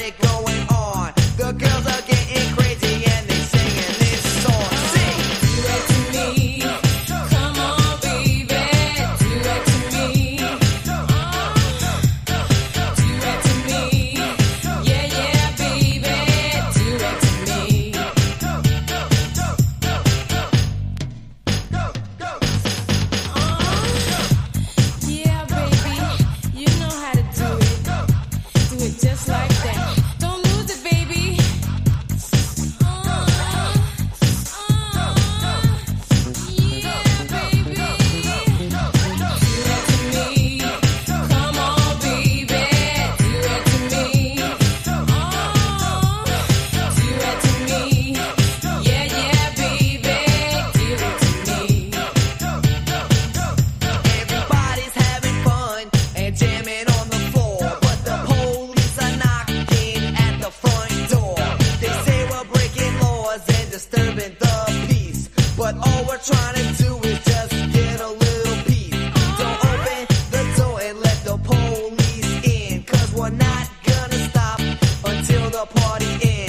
it growing. disturbing the peace. But all we're trying to do is just get a little peace. Don't open the door and let the police in, cause we're not gonna stop until the party ends.